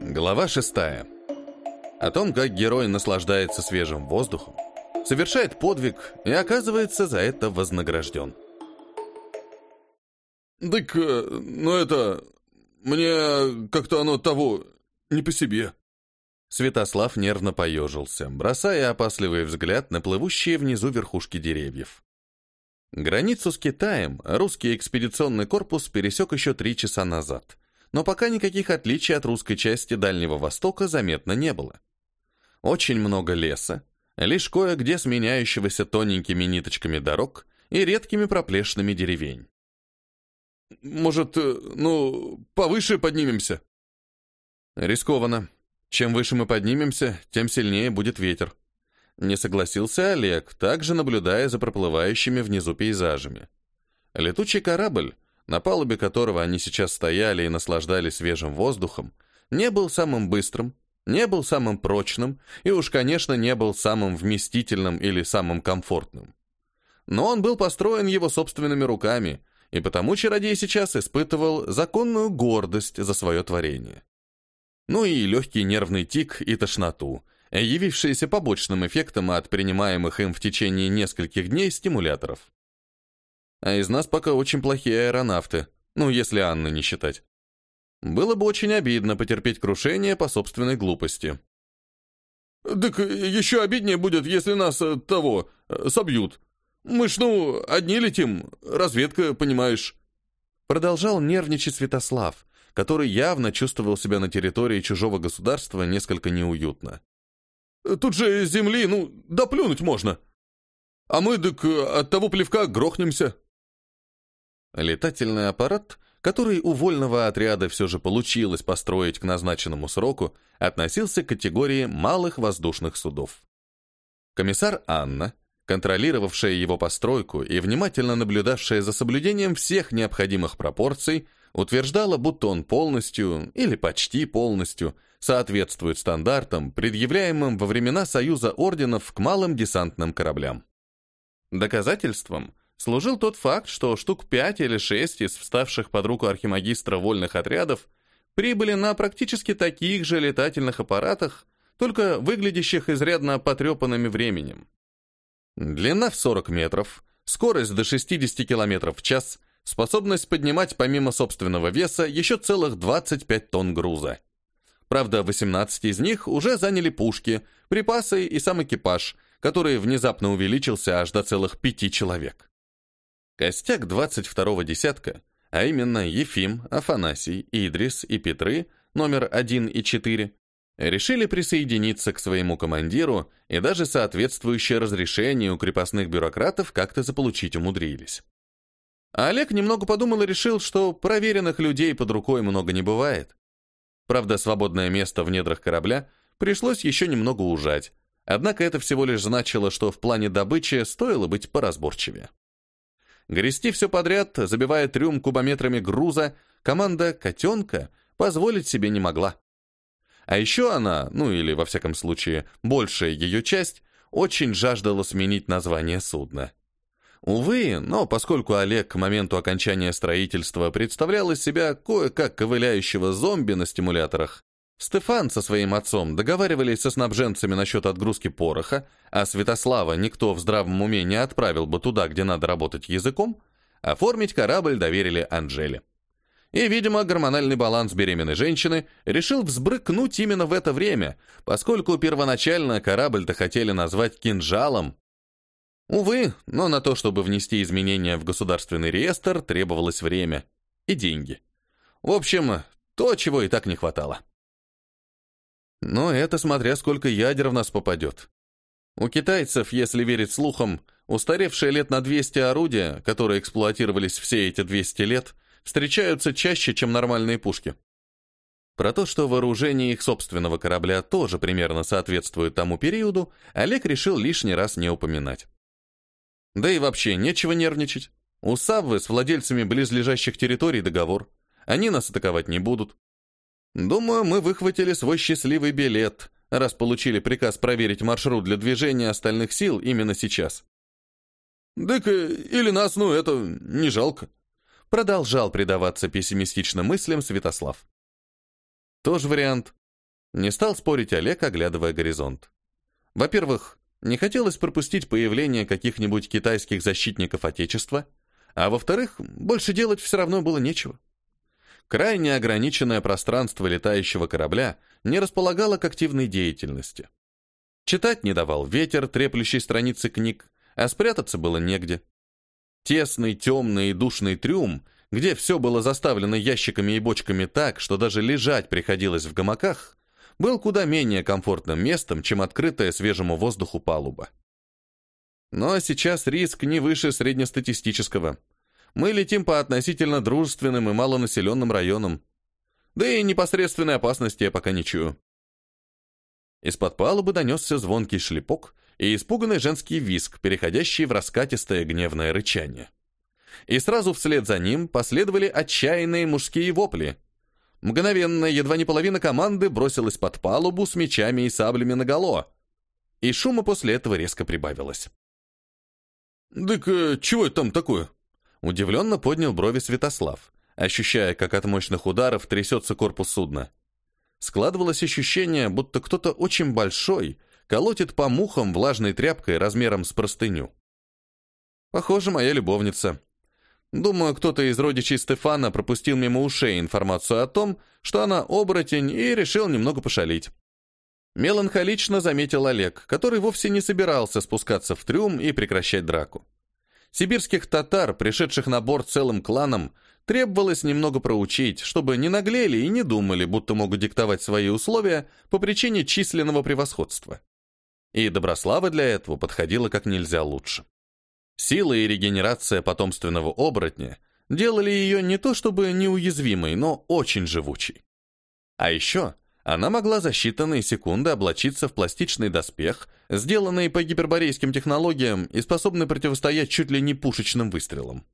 Глава шестая. О том, как герой наслаждается свежим воздухом, совершает подвиг и оказывается за это вознагражден. «Так, э, ну это... Мне как-то оно того... не по себе». Святослав нервно поежился, бросая опасливый взгляд на плывущие внизу верхушки деревьев. Границу с Китаем русский экспедиционный корпус пересек еще три часа назад, но пока никаких отличий от русской части Дальнего Востока заметно не было. Очень много леса, лишь кое-где сменяющегося тоненькими ниточками дорог и редкими проплешными деревень. «Может, э, ну, повыше поднимемся?» «Рискованно. Чем выше мы поднимемся, тем сильнее будет ветер». Не согласился Олег, также наблюдая за проплывающими внизу пейзажами. Летучий корабль, на палубе которого они сейчас стояли и наслаждались свежим воздухом, не был самым быстрым, не был самым прочным и уж, конечно, не был самым вместительным или самым комфортным. Но он был построен его собственными руками, и потому чародей сейчас испытывал законную гордость за свое творение. Ну и легкий нервный тик и тошноту, явившиеся побочным эффектом от принимаемых им в течение нескольких дней стимуляторов. А из нас пока очень плохие аэронавты, ну, если Анны не считать. Было бы очень обидно потерпеть крушение по собственной глупости. «Так еще обиднее будет, если нас э, того э, собьют. Мы ж, ну, одни летим, разведка, понимаешь». Продолжал нервничать Святослав, который явно чувствовал себя на территории чужого государства несколько неуютно. «Тут же земли, ну, доплюнуть можно. А мы, так от того плевка грохнемся». Летательный аппарат который у вольного отряда все же получилось построить к назначенному сроку, относился к категории малых воздушных судов. Комиссар Анна, контролировавшая его постройку и внимательно наблюдавшая за соблюдением всех необходимых пропорций, утверждала, будто он полностью, или почти полностью, соответствует стандартам, предъявляемым во времена Союза орденов к малым десантным кораблям. Доказательством – служил тот факт, что штук пять или шесть из вставших под руку архимагистра вольных отрядов прибыли на практически таких же летательных аппаратах, только выглядящих изрядно потрепанными временем. Длина в 40 метров, скорость до 60 км в час, способность поднимать помимо собственного веса еще целых 25 тонн груза. Правда, 18 из них уже заняли пушки, припасы и сам экипаж, который внезапно увеличился аж до целых пяти человек. Костяк 22-го десятка, а именно Ефим, Афанасий, Идрис и Петры, номер 1 и 4, решили присоединиться к своему командиру и даже соответствующее разрешение у крепостных бюрократов как-то заполучить умудрились. А Олег немного подумал и решил, что проверенных людей под рукой много не бывает. Правда, свободное место в недрах корабля пришлось еще немного ужать, однако это всего лишь значило, что в плане добычи стоило быть поразборчивее. Грести все подряд, забивая трюм кубометрами груза, команда «Котенка» позволить себе не могла. А еще она, ну или во всяком случае, большая ее часть, очень жаждала сменить название судна. Увы, но поскольку Олег к моменту окончания строительства представлял из себя кое-как ковыляющего зомби на стимуляторах, Стефан со своим отцом договаривались со снабженцами насчет отгрузки пороха, а Святослава никто в здравом уме не отправил бы туда, где надо работать языком, оформить корабль доверили Анжеле. И, видимо, гормональный баланс беременной женщины решил взбрыкнуть именно в это время, поскольку первоначально корабль-то хотели назвать «кинжалом». Увы, но на то, чтобы внести изменения в государственный реестр, требовалось время и деньги. В общем, то, чего и так не хватало. Но это смотря сколько ядер в нас попадет. У китайцев, если верить слухам, устаревшие лет на 200 орудия, которые эксплуатировались все эти 200 лет, встречаются чаще, чем нормальные пушки. Про то, что вооружение их собственного корабля тоже примерно соответствует тому периоду, Олег решил лишний раз не упоминать. Да и вообще, нечего нервничать. У Саввы с владельцами близлежащих территорий договор. Они нас атаковать не будут. Думаю, мы выхватили свой счастливый билет, раз получили приказ проверить маршрут для движения остальных сил именно сейчас. «Так или нас, ну, это не жалко», продолжал предаваться пессимистичным мыслям Святослав. тоже вариант. Не стал спорить Олег, оглядывая горизонт. Во-первых, не хотелось пропустить появление каких-нибудь китайских защитников Отечества, а во-вторых, больше делать все равно было нечего. Крайне ограниченное пространство летающего корабля не располагало к активной деятельности. Читать не давал ветер, треплющий страницы книг, а спрятаться было негде. Тесный, темный и душный трюм, где все было заставлено ящиками и бочками так, что даже лежать приходилось в гамаках, был куда менее комфортным местом, чем открытая свежему воздуху палуба. Но сейчас риск не выше среднестатистического. Мы летим по относительно дружественным и малонаселенным районам. Да и непосредственной опасности я пока не чую. Из-под палубы донесся звонкий шлепок и испуганный женский виск, переходящий в раскатистое гневное рычание. И сразу вслед за ним последовали отчаянные мужские вопли. Мгновенно, едва не половина команды бросилась под палубу с мечами и саблями наголо. И шума после этого резко прибавилось. «Так э, чего это там такое?» Удивленно поднял брови Святослав, ощущая, как от мощных ударов трясется корпус судна. Складывалось ощущение, будто кто-то очень большой колотит по мухам влажной тряпкой размером с простыню. Похоже, моя любовница. Думаю, кто-то из родичей Стефана пропустил мимо ушей информацию о том, что она оборотень, и решил немного пошалить. Меланхолично заметил Олег, который вовсе не собирался спускаться в трюм и прекращать драку. Сибирских татар, пришедших на борт целым кланом, требовалось немного проучить, чтобы не наглели и не думали, будто могут диктовать свои условия по причине численного превосходства. И Доброслава для этого подходила как нельзя лучше. Сила и регенерация потомственного оборотня делали ее не то чтобы неуязвимой, но очень живучей. А еще она могла за считанные секунды облачиться в пластичный доспех, сделанный по гиперборейским технологиям и способный противостоять чуть ли не пушечным выстрелам.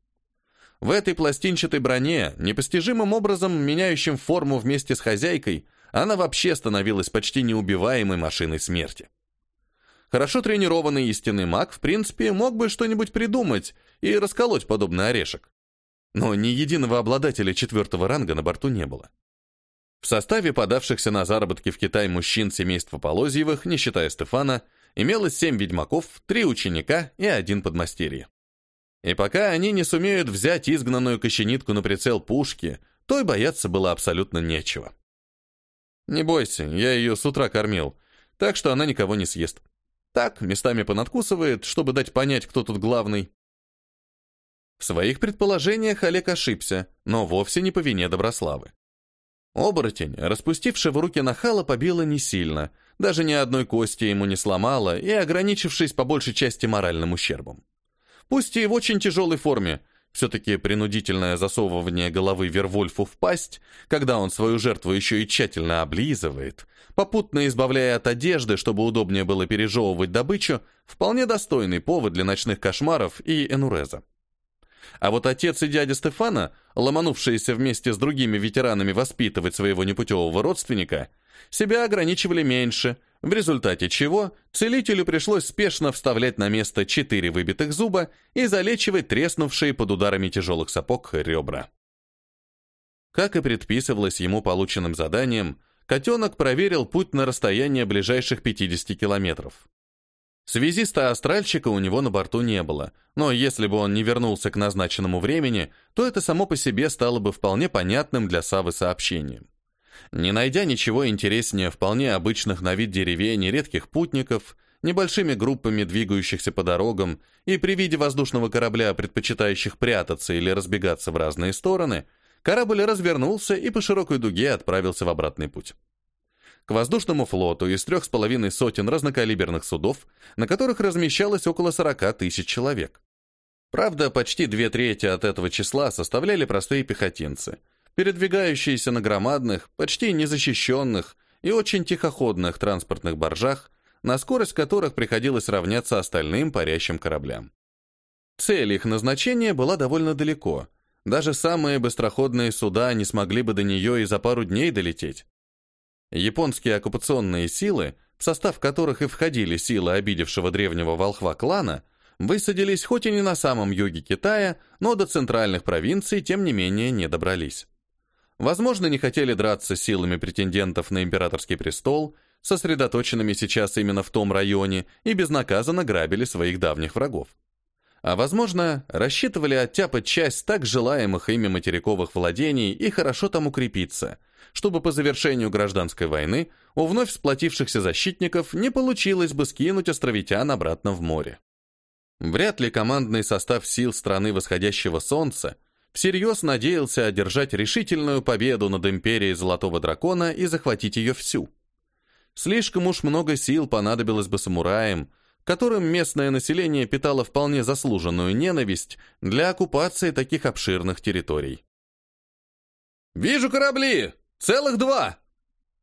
В этой пластинчатой броне, непостижимым образом меняющим форму вместе с хозяйкой, она вообще становилась почти неубиваемой машиной смерти. Хорошо тренированный истинный маг, в принципе, мог бы что-нибудь придумать и расколоть подобный орешек. Но ни единого обладателя четвертого ранга на борту не было. В составе подавшихся на заработки в Китай мужчин семейства Полозьевых, не считая Стефана, имелось семь ведьмаков, три ученика и один подмастерье. И пока они не сумеют взять изгнанную кощенитку на прицел пушки, то и бояться было абсолютно нечего. Не бойся, я ее с утра кормил, так что она никого не съест. Так, местами понадкусывает, чтобы дать понять, кто тут главный. В своих предположениях Олег ошибся, но вовсе не по вине Доброславы. Оборотень, распустивший в руки нахала, побила не сильно, даже ни одной кости ему не сломала и ограничившись по большей части моральным ущербом пусть и в очень тяжелой форме. Все-таки принудительное засовывание головы Вервольфу в пасть, когда он свою жертву еще и тщательно облизывает, попутно избавляя от одежды, чтобы удобнее было пережевывать добычу, вполне достойный повод для ночных кошмаров и энуреза. А вот отец и дядя Стефана, ломанувшиеся вместе с другими ветеранами воспитывать своего непутевого родственника, себя ограничивали меньше – в результате чего целителю пришлось спешно вставлять на место четыре выбитых зуба и залечивать треснувшие под ударами тяжелых сапог ребра. Как и предписывалось ему полученным заданием, котенок проверил путь на расстояние ближайших 50 километров. Связиста-астральщика у него на борту не было, но если бы он не вернулся к назначенному времени, то это само по себе стало бы вполне понятным для Савы сообщением. Не найдя ничего интереснее вполне обычных на вид деревень и редких путников, небольшими группами двигающихся по дорогам и при виде воздушного корабля, предпочитающих прятаться или разбегаться в разные стороны, корабль развернулся и по широкой дуге отправился в обратный путь. К воздушному флоту из трех с половиной сотен разнокалиберных судов, на которых размещалось около 40 тысяч человек. Правда, почти две трети от этого числа составляли простые пехотинцы – передвигающиеся на громадных, почти незащищенных и очень тихоходных транспортных баржах, на скорость которых приходилось равняться остальным парящим кораблям. Цель их назначения была довольно далеко. Даже самые быстроходные суда не смогли бы до нее и за пару дней долететь. Японские оккупационные силы, в состав которых и входили силы обидевшего древнего волхва клана, высадились хоть и не на самом юге Китая, но до центральных провинций, тем не менее, не добрались. Возможно, не хотели драться силами претендентов на императорский престол, сосредоточенными сейчас именно в том районе, и безнаказанно грабили своих давних врагов. А возможно, рассчитывали оттяпать часть так желаемых ими материковых владений и хорошо там укрепиться, чтобы по завершению гражданской войны у вновь сплотившихся защитников не получилось бы скинуть островитян обратно в море. Вряд ли командный состав сил страны восходящего солнца всерьез надеялся одержать решительную победу над империей Золотого Дракона и захватить ее всю. Слишком уж много сил понадобилось бы самураям, которым местное население питало вполне заслуженную ненависть для оккупации таких обширных территорий. «Вижу корабли! Целых два!»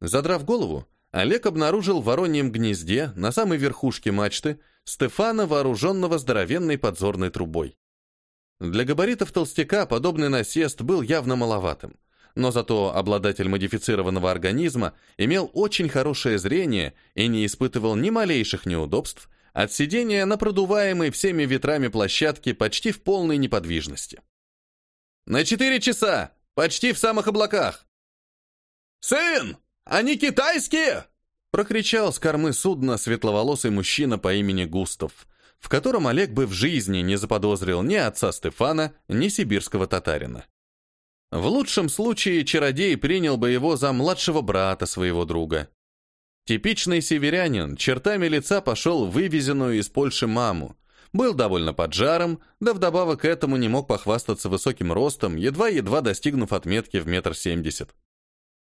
Задрав голову, Олег обнаружил в вороньем гнезде на самой верхушке мачты Стефана, вооруженного здоровенной подзорной трубой. Для габаритов толстяка подобный насест был явно маловатым, но зато обладатель модифицированного организма имел очень хорошее зрение и не испытывал ни малейших неудобств от сидения на продуваемой всеми ветрами площадке почти в полной неподвижности. «На четыре часа! Почти в самых облаках!» «Сын! Они китайские!» прокричал с кормы судна светловолосый мужчина по имени Густав, в котором Олег бы в жизни не заподозрил ни отца Стефана, ни сибирского татарина. В лучшем случае чародей принял бы его за младшего брата своего друга. Типичный северянин, чертами лица пошел вывезенную из Польши маму. Был довольно поджаром, да вдобавок к этому не мог похвастаться высоким ростом, едва-едва достигнув отметки в метр семьдесят.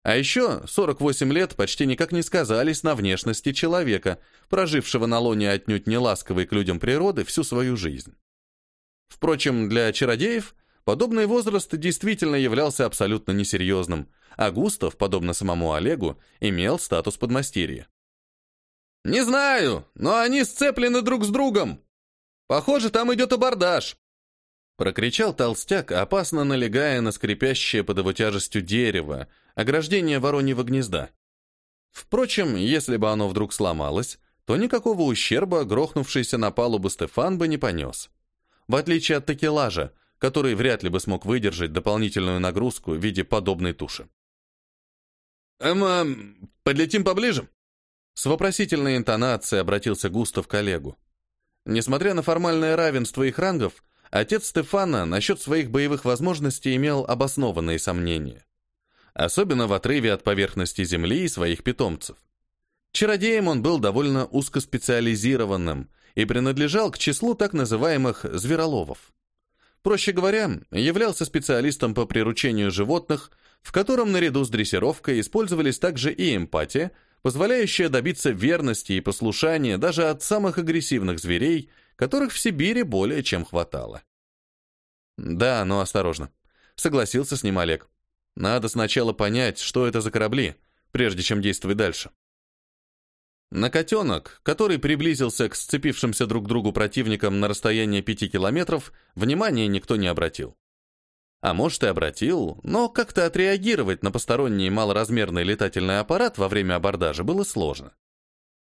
А еще 48 лет почти никак не сказались на внешности человека, прожившего на лоне отнюдь не ласковой к людям природы всю свою жизнь. Впрочем, для чародеев подобный возраст действительно являлся абсолютно несерьезным, а Густав, подобно самому Олегу, имел статус подмастерья. «Не знаю, но они сцеплены друг с другом. Похоже, там идет абордаж», прокричал толстяк, опасно налегая на скрипящее под его тяжестью дерево, ограждение вороньего гнезда. Впрочем, если бы оно вдруг сломалось, то никакого ущерба грохнувшийся на палубу Стефан бы не понес. В отличие от такелажа, который вряд ли бы смог выдержать дополнительную нагрузку в виде подобной туши. «Эм, подлетим поближе?» С вопросительной интонацией обратился Густав к коллегу. Несмотря на формальное равенство их рангов, отец Стефана насчет своих боевых возможностей имел обоснованные сомнения. Особенно в отрыве от поверхности Земли и своих питомцев. Чародеем он был довольно узкоспециализированным и принадлежал к числу так называемых «звероловов». Проще говоря, являлся специалистом по приручению животных, в котором наряду с дрессировкой использовались также и эмпатия, позволяющая добиться верности и послушания даже от самых агрессивных зверей, которых в Сибири более чем хватало. «Да, но осторожно», — согласился с ним Олег. «Надо сначала понять, что это за корабли, прежде чем действовать дальше». На котенок, который приблизился к сцепившимся друг другу противникам на расстояние пяти километров, внимания никто не обратил. А может и обратил, но как-то отреагировать на посторонний малоразмерный летательный аппарат во время абордажа было сложно.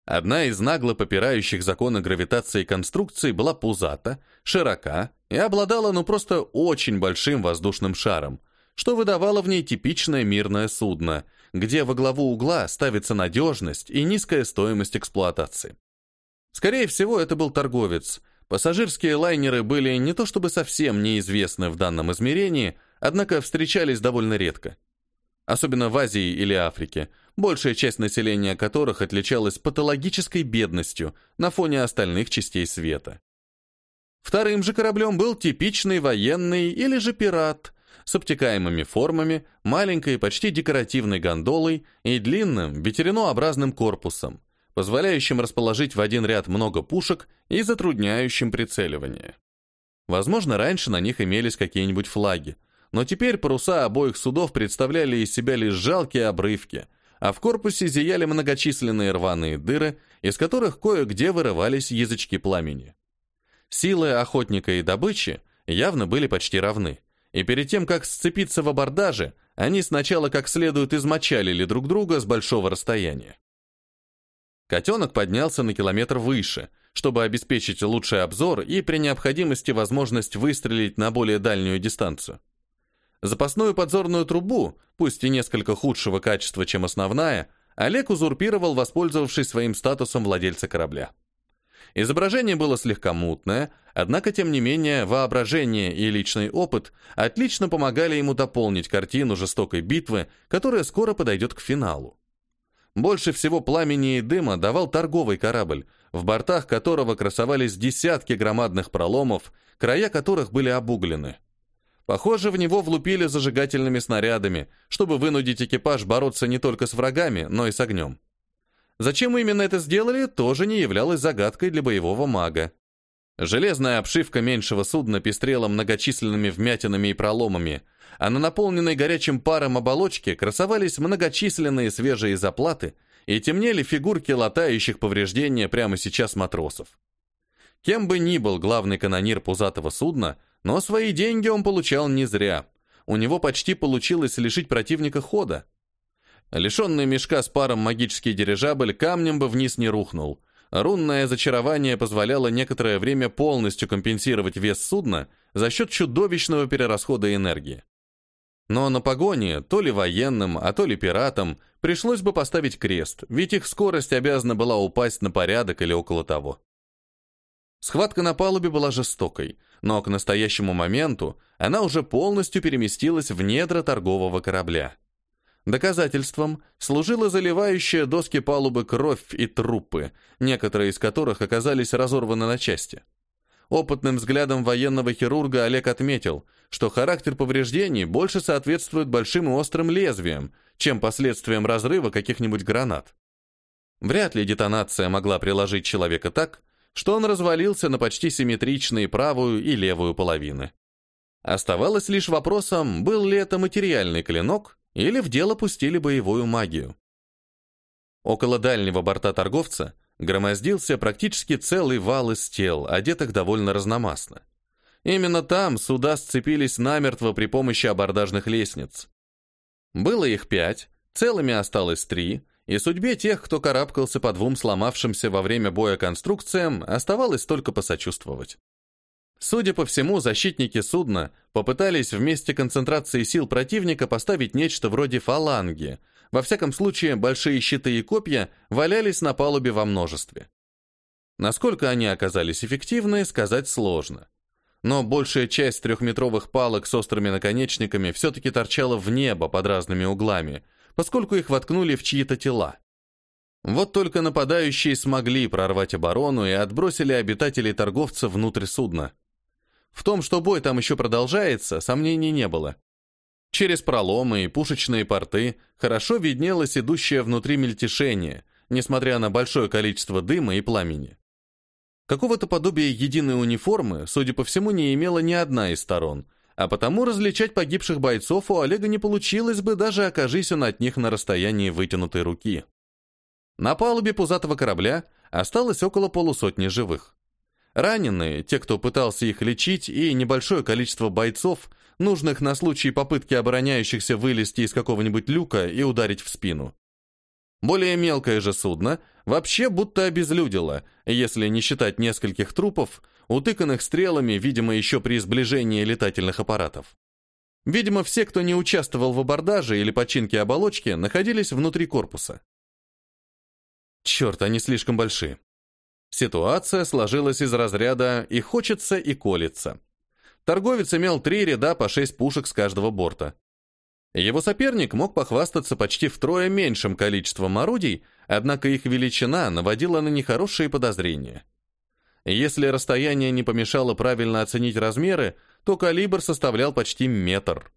Одна из нагло попирающих законы гравитации конструкций была пузата, широка и обладала ну просто очень большим воздушным шаром, что выдавало в ней типичное мирное судно, где во главу угла ставится надежность и низкая стоимость эксплуатации. Скорее всего, это был торговец, Пассажирские лайнеры были не то чтобы совсем неизвестны в данном измерении, однако встречались довольно редко. Особенно в Азии или Африке, большая часть населения которых отличалась патологической бедностью на фоне остальных частей света. Вторым же кораблем был типичный военный или же пират с обтекаемыми формами, маленькой почти декоративной гондолой и длинным ветеринообразным корпусом, позволяющим расположить в один ряд много пушек и затрудняющим прицеливание. Возможно, раньше на них имелись какие-нибудь флаги, но теперь паруса обоих судов представляли из себя лишь жалкие обрывки, а в корпусе зияли многочисленные рваные дыры, из которых кое-где вырывались язычки пламени. Силы охотника и добычи явно были почти равны, и перед тем, как сцепиться в абордаже, они сначала как следует измочалили друг друга с большого расстояния. Котенок поднялся на километр выше, чтобы обеспечить лучший обзор и при необходимости возможность выстрелить на более дальнюю дистанцию. Запасную подзорную трубу, пусть и несколько худшего качества, чем основная, Олег узурпировал, воспользовавшись своим статусом владельца корабля. Изображение было слегка мутное, однако, тем не менее, воображение и личный опыт отлично помогали ему дополнить картину жестокой битвы, которая скоро подойдет к финалу. Больше всего пламени и дыма давал торговый корабль, в бортах которого красовались десятки громадных проломов, края которых были обуглены. Похоже, в него влупили зажигательными снарядами, чтобы вынудить экипаж бороться не только с врагами, но и с огнем. Зачем именно это сделали, тоже не являлось загадкой для боевого мага. Железная обшивка меньшего судна пестрела многочисленными вмятинами и проломами, а на наполненной горячим паром оболочке красовались многочисленные свежие заплаты и темнели фигурки латающих повреждения прямо сейчас матросов. Кем бы ни был главный канонир пузатого судна, но свои деньги он получал не зря. У него почти получилось лишить противника хода. Лишенный мешка с паром магический дирижабль камнем бы вниз не рухнул. Рунное зачарование позволяло некоторое время полностью компенсировать вес судна за счет чудовищного перерасхода энергии. Но на погоне, то ли военным, а то ли пиратам, пришлось бы поставить крест, ведь их скорость обязана была упасть на порядок или около того. Схватка на палубе была жестокой, но к настоящему моменту она уже полностью переместилась в недра торгового корабля. Доказательством служила заливающая доски палубы кровь и трупы, некоторые из которых оказались разорваны на части. Опытным взглядом военного хирурга Олег отметил, что характер повреждений больше соответствует большим и острым лезвиям, чем последствиям разрыва каких-нибудь гранат. Вряд ли детонация могла приложить человека так, что он развалился на почти симметричные правую и левую половины. Оставалось лишь вопросом, был ли это материальный клинок или в дело пустили боевую магию. Около дальнего борта торговца громоздился практически целый вал из тел, одетых довольно разномастно. Именно там суда сцепились намертво при помощи абордажных лестниц. Было их пять, целыми осталось три, и судьбе тех, кто карабкался по двум сломавшимся во время боя конструкциям, оставалось только посочувствовать. Судя по всему, защитники судна попытались вместе концентрации сил противника поставить нечто вроде фаланги. Во всяком случае, большие щиты и копья валялись на палубе во множестве. Насколько они оказались эффективны, сказать сложно. Но большая часть трехметровых палок с острыми наконечниками все-таки торчала в небо под разными углами, поскольку их воткнули в чьи-то тела. Вот только нападающие смогли прорвать оборону и отбросили обитателей торговца внутрь судна. В том, что бой там еще продолжается, сомнений не было. Через проломы и пушечные порты хорошо виднелось идущее внутри мельтешение, несмотря на большое количество дыма и пламени. Какого-то подобия единой униформы, судя по всему, не имела ни одна из сторон, а потому различать погибших бойцов у Олега не получилось бы, даже окажись он от них на расстоянии вытянутой руки. На палубе пузатого корабля осталось около полусотни живых. Раненые, те, кто пытался их лечить, и небольшое количество бойцов, нужных на случай попытки обороняющихся вылезти из какого-нибудь люка и ударить в спину. Более мелкое же судно вообще будто обезлюдило, если не считать нескольких трупов, утыканных стрелами, видимо, еще при сближении летательных аппаратов. Видимо, все, кто не участвовал в абордаже или починке оболочки, находились внутри корпуса. Черт, они слишком большие. Ситуация сложилась из разряда «и хочется, и колется». Торговец имел три ряда по шесть пушек с каждого борта. Его соперник мог похвастаться почти втрое меньшим количеством орудий, однако их величина наводила на нехорошие подозрения. Если расстояние не помешало правильно оценить размеры, то калибр составлял почти метр.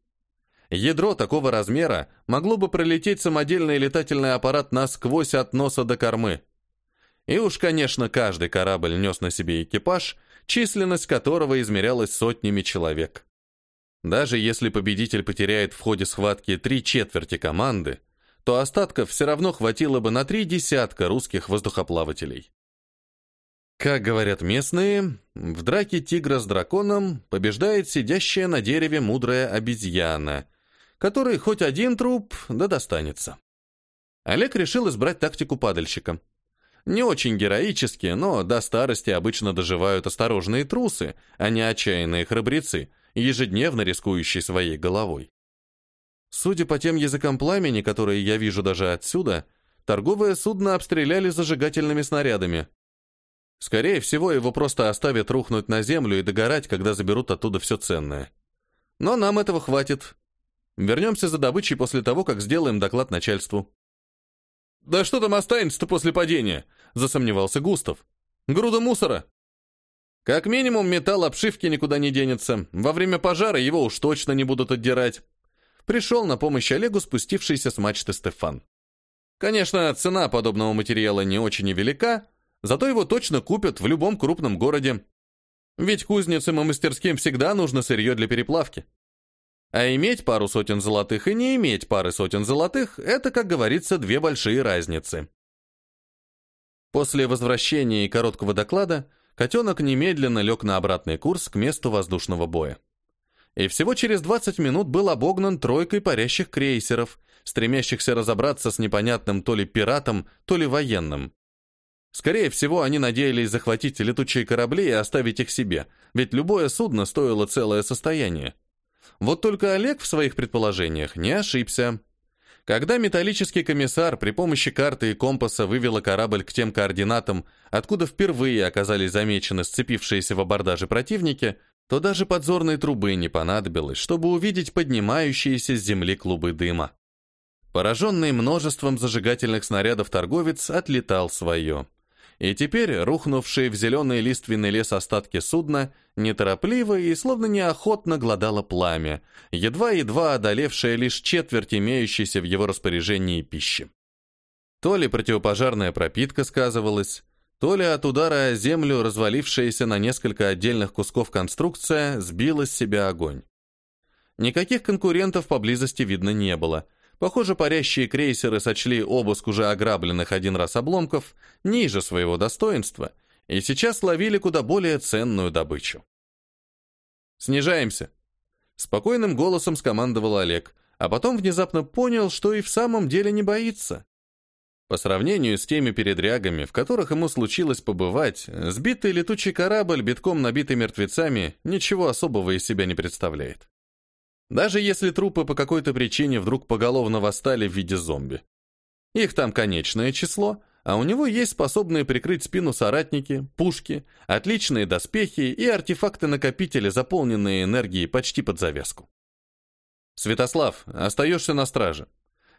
Ядро такого размера могло бы пролететь самодельный летательный аппарат насквозь от носа до кормы. И уж, конечно, каждый корабль нес на себе экипаж, численность которого измерялась сотнями человек. Даже если победитель потеряет в ходе схватки три четверти команды, то остатков все равно хватило бы на три десятка русских воздухоплавателей. Как говорят местные, в драке тигра с драконом побеждает сидящая на дереве мудрая обезьяна, которой хоть один труп да достанется. Олег решил избрать тактику падальщика – не очень героически, но до старости обычно доживают осторожные трусы, а не отчаянные храбрецы, ежедневно рискующий своей головой. Судя по тем языкам пламени, которые я вижу даже отсюда, торговое судно обстреляли зажигательными снарядами. Скорее всего, его просто оставят рухнуть на землю и догорать, когда заберут оттуда все ценное. Но нам этого хватит. Вернемся за добычей после того, как сделаем доклад начальству. «Да что там останется-то после падения?» — засомневался Густав. «Груда мусора». «Как минимум, металл обшивки никуда не денется. Во время пожара его уж точно не будут отдирать». Пришел на помощь Олегу спустившийся с мачты Стефан. Конечно, цена подобного материала не очень и велика, зато его точно купят в любом крупном городе. Ведь кузницам и мастерским всегда нужно сырье для переплавки. А иметь пару сотен золотых и не иметь пары сотен золотых – это, как говорится, две большие разницы. После возвращения и короткого доклада котенок немедленно лег на обратный курс к месту воздушного боя. И всего через 20 минут был обогнан тройкой парящих крейсеров, стремящихся разобраться с непонятным то ли пиратом, то ли военным. Скорее всего, они надеялись захватить летучие корабли и оставить их себе, ведь любое судно стоило целое состояние. Вот только Олег в своих предположениях не ошибся. Когда металлический комиссар при помощи карты и компаса вывела корабль к тем координатам, откуда впервые оказались замечены сцепившиеся в абордаже противники, то даже подзорной трубы не понадобилось, чтобы увидеть поднимающиеся с земли клубы дыма. Пораженный множеством зажигательных снарядов торговец отлетал свое – и теперь рухнувшие в зеленый лиственный лес остатки судна неторопливо и словно неохотно глодало пламя, едва-едва одолевшее лишь четверть имеющейся в его распоряжении пищи. То ли противопожарная пропитка сказывалась, то ли от удара о землю развалившаяся на несколько отдельных кусков конструкция сбила с себя огонь. Никаких конкурентов поблизости видно не было — Похоже, парящие крейсеры сочли обыск уже ограбленных один раз обломков ниже своего достоинства и сейчас ловили куда более ценную добычу. «Снижаемся!» Спокойным голосом скомандовал Олег, а потом внезапно понял, что и в самом деле не боится. По сравнению с теми передрягами, в которых ему случилось побывать, сбитый летучий корабль, битком набитый мертвецами, ничего особого из себя не представляет. Даже если трупы по какой-то причине вдруг поголовно восстали в виде зомби. Их там конечное число, а у него есть способные прикрыть спину соратники, пушки, отличные доспехи и артефакты-накопители, заполненные энергией почти под завязку. Святослав, остаешься на страже.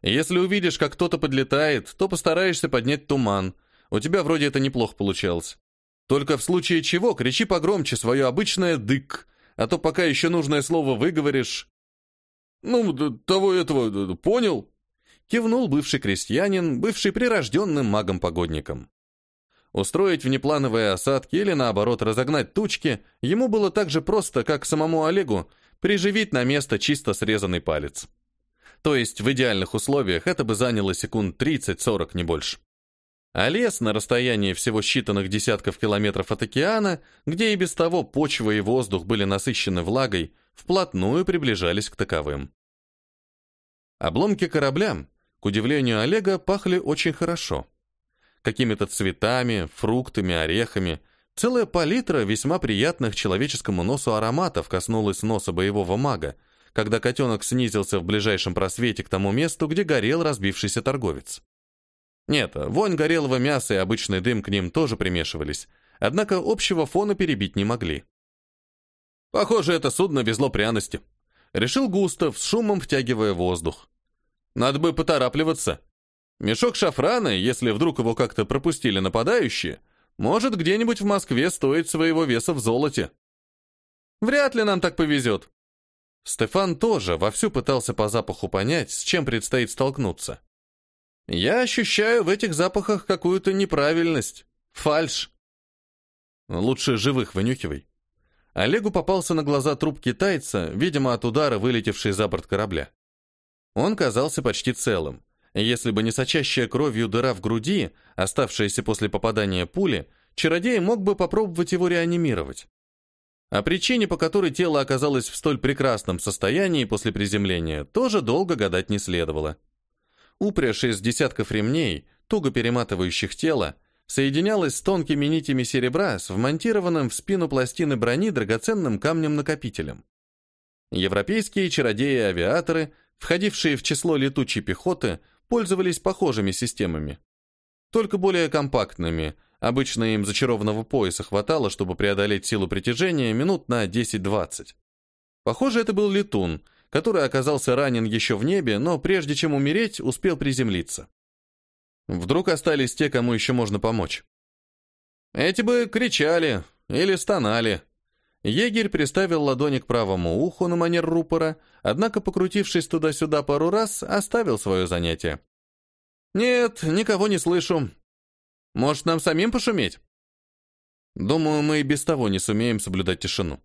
Если увидишь, как кто-то подлетает, то постараешься поднять туман. У тебя вроде это неплохо получалось. Только в случае чего кричи погромче свое обычное «дык», а то пока еще нужное слово выговоришь, «Ну, того этого, понял?» Кивнул бывший крестьянин, бывший прирожденным магом-погодником. Устроить внеплановые осадки или, наоборот, разогнать тучки ему было так же просто, как самому Олегу приживить на место чисто срезанный палец. То есть в идеальных условиях это бы заняло секунд 30-40, не больше. А лес на расстоянии всего считанных десятков километров от океана, где и без того почва и воздух были насыщены влагой, вплотную приближались к таковым. Обломки корабля, к удивлению Олега, пахли очень хорошо. Какими-то цветами, фруктами, орехами. Целая палитра весьма приятных человеческому носу ароматов коснулась носа боевого мага, когда котенок снизился в ближайшем просвете к тому месту, где горел разбившийся торговец. Нет, вонь горелого мяса и обычный дым к ним тоже примешивались, однако общего фона перебить не могли. Похоже, это судно везло пряности. Решил Густав, с шумом втягивая воздух. Надо бы поторапливаться. Мешок шафрана, если вдруг его как-то пропустили нападающие, может где-нибудь в Москве стоить своего веса в золоте. Вряд ли нам так повезет. Стефан тоже вовсю пытался по запаху понять, с чем предстоит столкнуться. Я ощущаю в этих запахах какую-то неправильность, фальшь. Лучше живых вынюхивай. Олегу попался на глаза труп китайца, видимо, от удара, вылетевший за борт корабля. Он казался почти целым. Если бы не сочащая кровью дыра в груди, оставшаяся после попадания пули, чародей мог бы попробовать его реанимировать. О причине, по которой тело оказалось в столь прекрасном состоянии после приземления, тоже долго гадать не следовало. Упряжь из десятков ремней, туго перематывающих тело, соединялась с тонкими нитями серебра с вмонтированным в спину пластины брони драгоценным камнем-накопителем. Европейские чародеи-авиаторы, входившие в число летучей пехоты, пользовались похожими системами. Только более компактными, обычно им зачарованного пояса хватало, чтобы преодолеть силу притяжения минут на 10-20. Похоже, это был летун, который оказался ранен еще в небе, но прежде чем умереть, успел приземлиться. Вдруг остались те, кому еще можно помочь. Эти бы кричали или стонали. Егерь приставил ладони к правому уху на манер рупора, однако, покрутившись туда-сюда пару раз, оставил свое занятие. «Нет, никого не слышу. Может, нам самим пошуметь?» «Думаю, мы и без того не сумеем соблюдать тишину».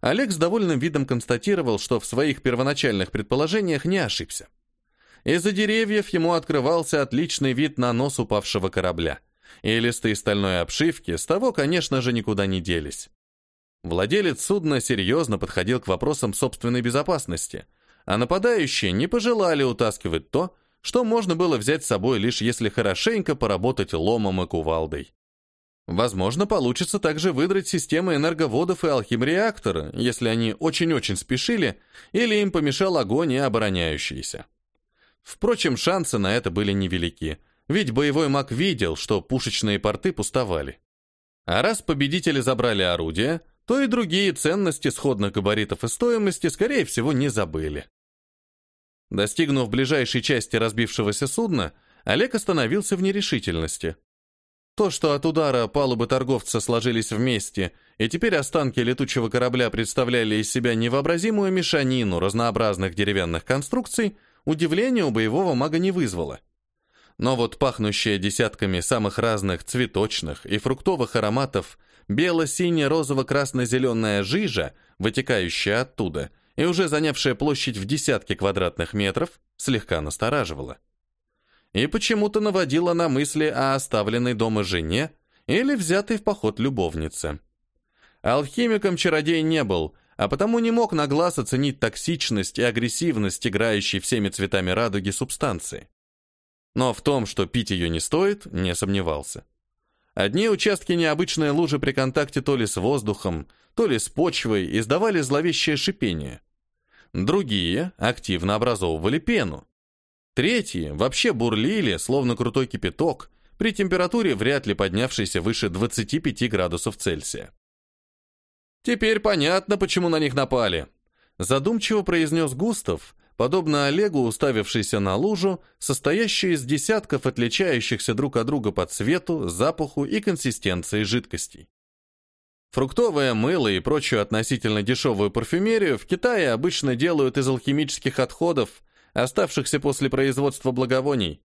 Олег с довольным видом констатировал, что в своих первоначальных предположениях не ошибся. Из-за деревьев ему открывался отличный вид на нос упавшего корабля, и листы стальной обшивки с того, конечно же, никуда не делись. Владелец судна серьезно подходил к вопросам собственной безопасности, а нападающие не пожелали утаскивать то, что можно было взять с собой лишь если хорошенько поработать ломом и кувалдой. Возможно, получится также выдрать системы энерговодов и алхимреактора, если они очень-очень спешили или им помешал огонь и обороняющиеся. Впрочем, шансы на это были невелики, ведь боевой маг видел, что пушечные порты пустовали. А раз победители забрали орудия, то и другие ценности сходных габаритов и стоимости, скорее всего, не забыли. Достигнув ближайшей части разбившегося судна, Олег остановился в нерешительности. То, что от удара палубы торговца сложились вместе, и теперь останки летучего корабля представляли из себя невообразимую мешанину разнообразных деревянных конструкций, удивления у боевого мага не вызвало. Но вот пахнущая десятками самых разных цветочных и фруктовых ароматов бело-сине-розово-красно-зеленая жижа, вытекающая оттуда, и уже занявшая площадь в десятки квадратных метров, слегка настораживала и почему-то наводила на мысли о оставленной дома жене или взятой в поход любовнице. Алхимиком чародей не был, а потому не мог на глаз оценить токсичность и агрессивность играющей всеми цветами радуги субстанции. Но в том, что пить ее не стоит, не сомневался. Одни участки необычной лужи при контакте то ли с воздухом, то ли с почвой издавали зловещее шипение. Другие активно образовывали пену. Третьи вообще бурлили, словно крутой кипяток, при температуре вряд ли поднявшейся выше 25 градусов Цельсия. «Теперь понятно, почему на них напали», задумчиво произнес Густав, подобно Олегу, уставившийся на лужу, состоящую из десятков отличающихся друг от друга по цвету, запаху и консистенции жидкостей. Фруктовое мыло и прочую относительно дешевую парфюмерию в Китае обычно делают из алхимических отходов, оставшихся после производства благовоний.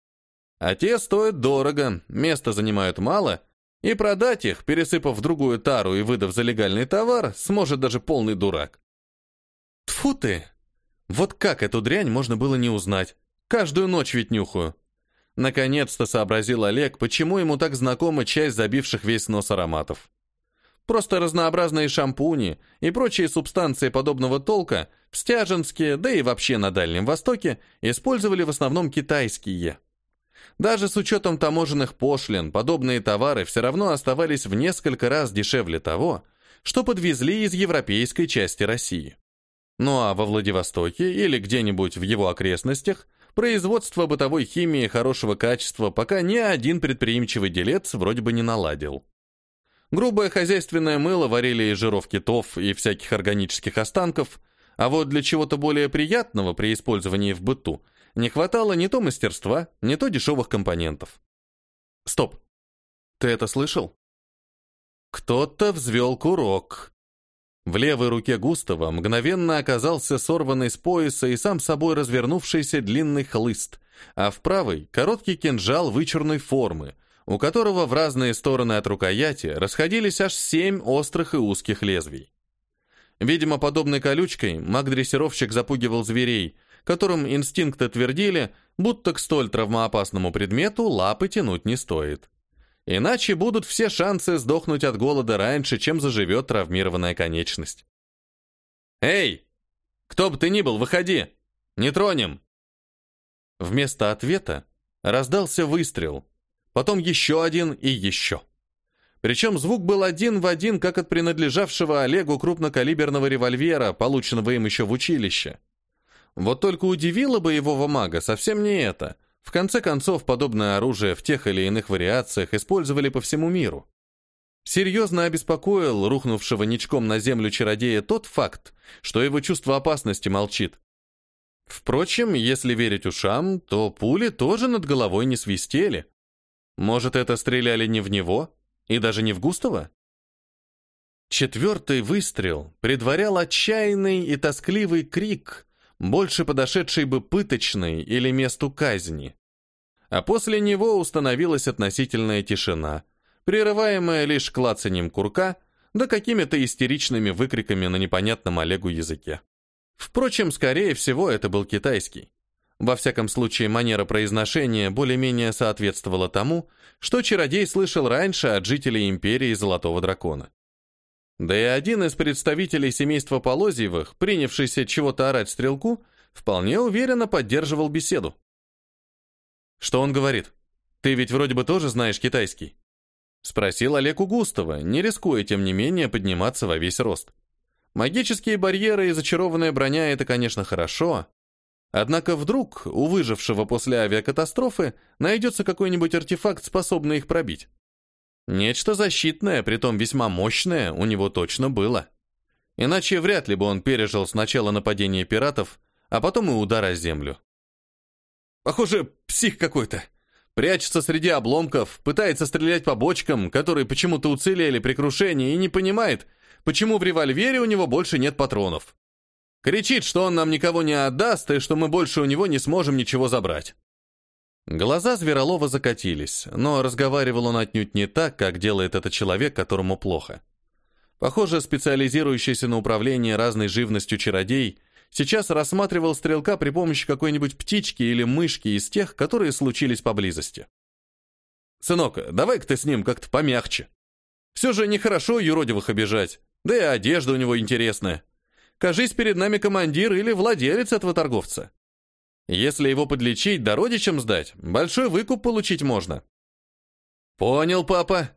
А те стоят дорого, места занимают мало, и продать их, пересыпав в другую тару и выдав за легальный товар, сможет даже полный дурак. Тфу ты! Вот как эту дрянь можно было не узнать? Каждую ночь ведь нюхаю. Наконец-то сообразил Олег, почему ему так знакома часть забивших весь нос ароматов. Просто разнообразные шампуни и прочие субстанции подобного толка в Стяженске, да и вообще на Дальнем Востоке, использовали в основном китайские. Даже с учетом таможенных пошлин, подобные товары все равно оставались в несколько раз дешевле того, что подвезли из европейской части России. Ну а во Владивостоке или где-нибудь в его окрестностях производство бытовой химии хорошего качества пока ни один предприимчивый делец вроде бы не наладил. Грубое хозяйственное мыло варили из жиров китов и всяких органических останков, а вот для чего-то более приятного при использовании в быту не хватало ни то мастерства, ни то дешевых компонентов. Стоп. Ты это слышал? Кто-то взвел курок. В левой руке Густава мгновенно оказался сорванный с пояса и сам собой развернувшийся длинный хлыст, а в правой — короткий кинжал вычурной формы, у которого в разные стороны от рукояти расходились аж семь острых и узких лезвий. Видимо, подобной колючкой маг-дрессировщик запугивал зверей, которым инстинкты твердили, будто к столь травмоопасному предмету лапы тянуть не стоит. Иначе будут все шансы сдохнуть от голода раньше, чем заживет травмированная конечность. «Эй! Кто бы ты ни был, выходи! Не тронем!» Вместо ответа раздался выстрел, потом еще один и еще. Причем звук был один в один, как от принадлежавшего Олегу крупнокалиберного револьвера, полученного им еще в училище. Вот только удивило бы его мага совсем не это. В конце концов, подобное оружие в тех или иных вариациях использовали по всему миру. Серьезно обеспокоил рухнувшего ничком на землю чародея тот факт, что его чувство опасности молчит. Впрочем, если верить ушам, то пули тоже над головой не свистели. Может, это стреляли не в него? И даже не в Густава? Четвертый выстрел предварял отчаянный и тоскливый крик, больше подошедший бы пыточной или месту казни. А после него установилась относительная тишина, прерываемая лишь клацанием курка да какими-то истеричными выкриками на непонятном Олегу языке. Впрочем, скорее всего, это был китайский. Во всяком случае, манера произношения более-менее соответствовала тому, что чародей слышал раньше от жителей империи Золотого Дракона. Да и один из представителей семейства Полозьевых, принявшийся чего-то орать стрелку, вполне уверенно поддерживал беседу. «Что он говорит? Ты ведь вроде бы тоже знаешь китайский?» Спросил Олег у Густава, не рискуя, тем не менее, подниматься во весь рост. Магические барьеры и зачарованная броня — это, конечно, хорошо, Однако вдруг у выжившего после авиакатастрофы найдется какой-нибудь артефакт, способный их пробить. Нечто защитное, притом весьма мощное, у него точно было. Иначе вряд ли бы он пережил сначала нападение пиратов, а потом и удар о землю. Похоже, псих какой-то. Прячется среди обломков, пытается стрелять по бочкам, которые почему-то уцелели при крушении, и не понимает, почему в револьвере у него больше нет патронов. Кричит, что он нам никого не отдаст и что мы больше у него не сможем ничего забрать. Глаза Зверолова закатились, но разговаривал он отнюдь не так, как делает этот человек, которому плохо. Похоже, специализирующийся на управлении разной живностью чародей сейчас рассматривал стрелка при помощи какой-нибудь птички или мышки из тех, которые случились поблизости. «Сынок, давай-ка ты с ним как-то помягче. Все же нехорошо юродивых обижать, да и одежда у него интересная. Кажись, перед нами командир или владелец этого торговца. Если его подлечить да родичам сдать, большой выкуп получить можно. Понял, папа.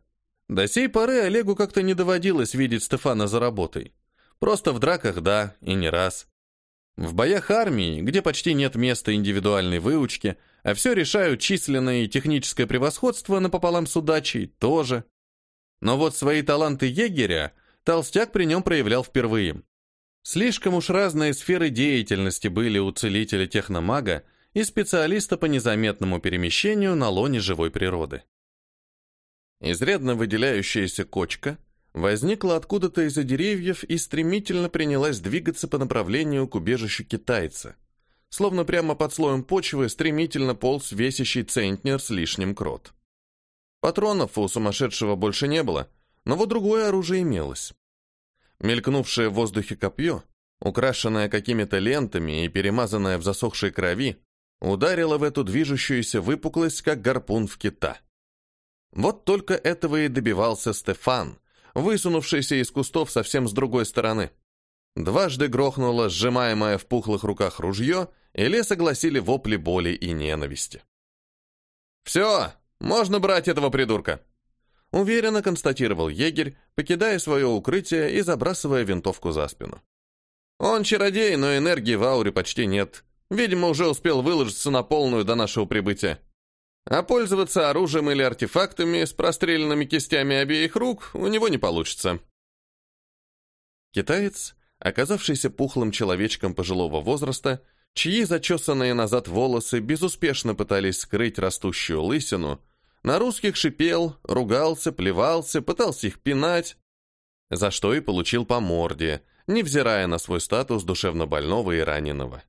До сей поры Олегу как-то не доводилось видеть Стефана за работой. Просто в драках, да, и не раз. В боях армии, где почти нет места индивидуальной выучки, а все решают численное и техническое превосходство напополам с удачей, тоже. Но вот свои таланты егеря толстяк при нем проявлял впервые. Слишком уж разные сферы деятельности были у целителя техномага и специалиста по незаметному перемещению на лоне живой природы. Изрядно выделяющаяся кочка возникла откуда-то из-за деревьев и стремительно принялась двигаться по направлению к убежищу китайца, словно прямо под слоем почвы стремительно полз весящий центнер с лишним крот. Патронов у сумасшедшего больше не было, но вот другое оружие имелось. Мелькнувшее в воздухе копье, украшенное какими-то лентами и перемазанное в засохшей крови, ударило в эту движущуюся выпуклость, как гарпун в кита. Вот только этого и добивался Стефан, высунувшийся из кустов совсем с другой стороны. Дважды грохнуло сжимаемое в пухлых руках ружье, и лес огласили вопли боли и ненависти. «Все, можно брать этого придурка!» Уверенно констатировал егерь, покидая свое укрытие и забрасывая винтовку за спину. Он чародей, но энергии в ауре почти нет. Видимо, уже успел выложиться на полную до нашего прибытия. А пользоваться оружием или артефактами с простреленными кистями обеих рук у него не получится. Китаец, оказавшийся пухлым человечком пожилого возраста, чьи зачесанные назад волосы безуспешно пытались скрыть растущую лысину, на русских шипел, ругался, плевался, пытался их пинать, за что и получил по морде, невзирая на свой статус душевнобольного и раненого.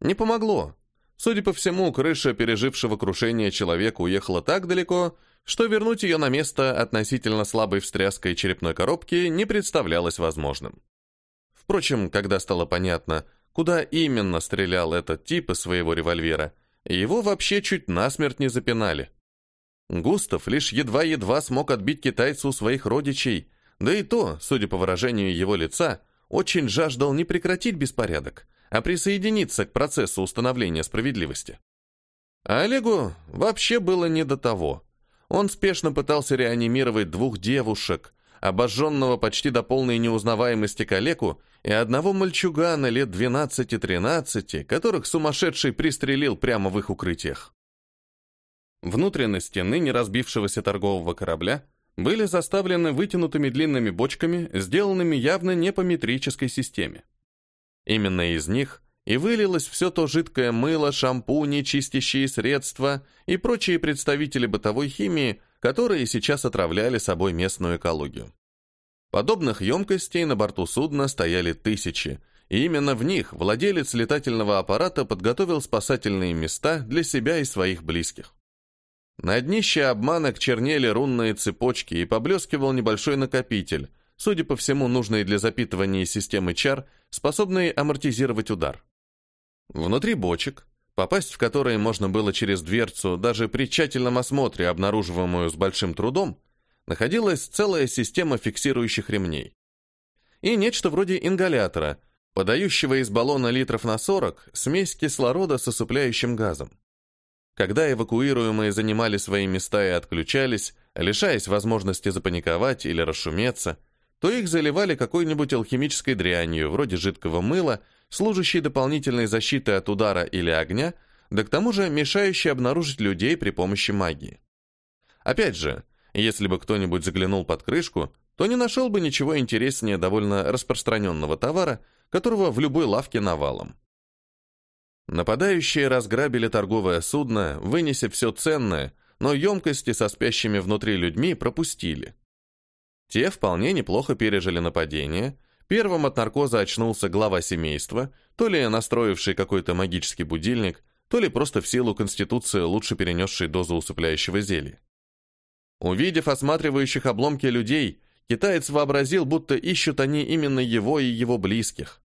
Не помогло. Судя по всему, крыша пережившего крушение человека уехала так далеко, что вернуть ее на место относительно слабой встряской черепной коробки не представлялось возможным. Впрочем, когда стало понятно, куда именно стрелял этот тип из своего револьвера, его вообще чуть насмерть не запинали. Густав лишь едва-едва смог отбить китайца у своих родичей, да и то, судя по выражению его лица, очень жаждал не прекратить беспорядок, а присоединиться к процессу установления справедливости. А Олегу вообще было не до того. Он спешно пытался реанимировать двух девушек, обожженного почти до полной неузнаваемости калеку и одного мальчугана лет 12-13, которых сумасшедший пристрелил прямо в их укрытиях. Внутренности ныне разбившегося торгового корабля были заставлены вытянутыми длинными бочками, сделанными явно не по метрической системе. Именно из них и вылилось все то жидкое мыло, шампуни, чистящие средства и прочие представители бытовой химии, которые сейчас отравляли собой местную экологию. Подобных емкостей на борту судна стояли тысячи, и именно в них владелец летательного аппарата подготовил спасательные места для себя и своих близких. На днище обманок чернели рунные цепочки и поблескивал небольшой накопитель, судя по всему, нужный для запитывания системы чар, способный амортизировать удар. Внутри бочек, попасть в которые можно было через дверцу, даже при тщательном осмотре, обнаруживаемую с большим трудом, находилась целая система фиксирующих ремней. И нечто вроде ингалятора, подающего из баллона литров на 40 смесь кислорода с осыпляющим газом. Когда эвакуируемые занимали свои места и отключались, лишаясь возможности запаниковать или расшуметься, то их заливали какой-нибудь алхимической дрянью, вроде жидкого мыла, служащей дополнительной защитой от удара или огня, да к тому же мешающей обнаружить людей при помощи магии. Опять же, если бы кто-нибудь заглянул под крышку, то не нашел бы ничего интереснее довольно распространенного товара, которого в любой лавке навалом. Нападающие разграбили торговое судно, вынеся все ценное, но емкости со спящими внутри людьми пропустили. Те вполне неплохо пережили нападение. Первым от наркоза очнулся глава семейства, то ли настроивший какой-то магический будильник, то ли просто в силу конституции лучше перенесший дозу усыпляющего зелья. Увидев осматривающих обломки людей, китаец вообразил, будто ищут они именно его и его близких